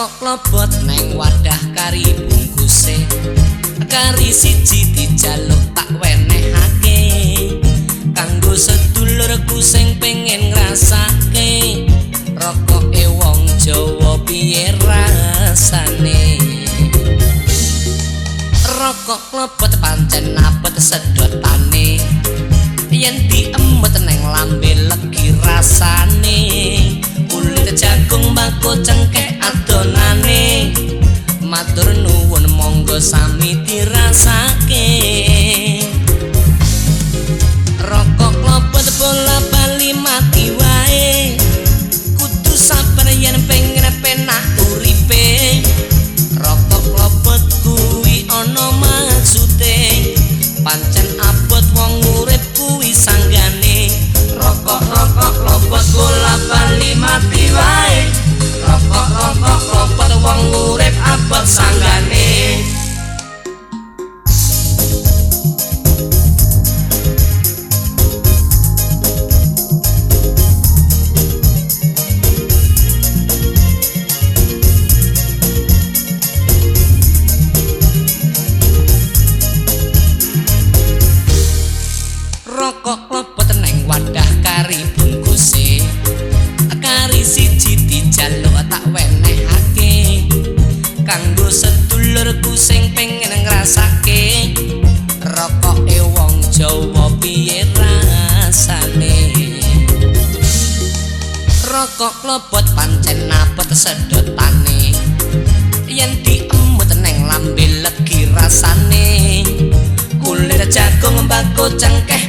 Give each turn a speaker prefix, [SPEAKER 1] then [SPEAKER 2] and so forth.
[SPEAKER 1] kok klebot neng wadah kari bungkuse. Kari siji dijaluk tak wenehake kanggo sedulurku sing pengen ngrasake. Rokoke wong Jawa piye rasane? Rokok klebot pancen apa sedotane. Yen diemut neng lambe lek Jawa piye rasane? Rokok klebot pancen napet sedotane. Yen diemut neng lambe legi rasane. Kulir jagung mbak cengkeh